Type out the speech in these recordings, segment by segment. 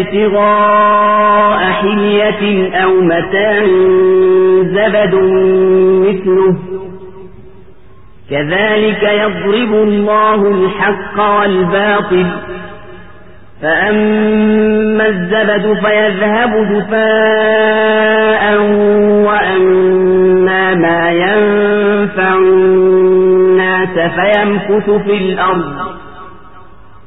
ابتغاء حلية أو متاع زبد مثله. كذلك يضرب الله الحق والباطل. فأما الزبد فيذهب دفاء وأما ما ينفع الناس فيمكث في الأرض.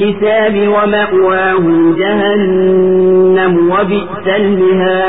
الحساب ومأواهم جهنم وبئس المهاد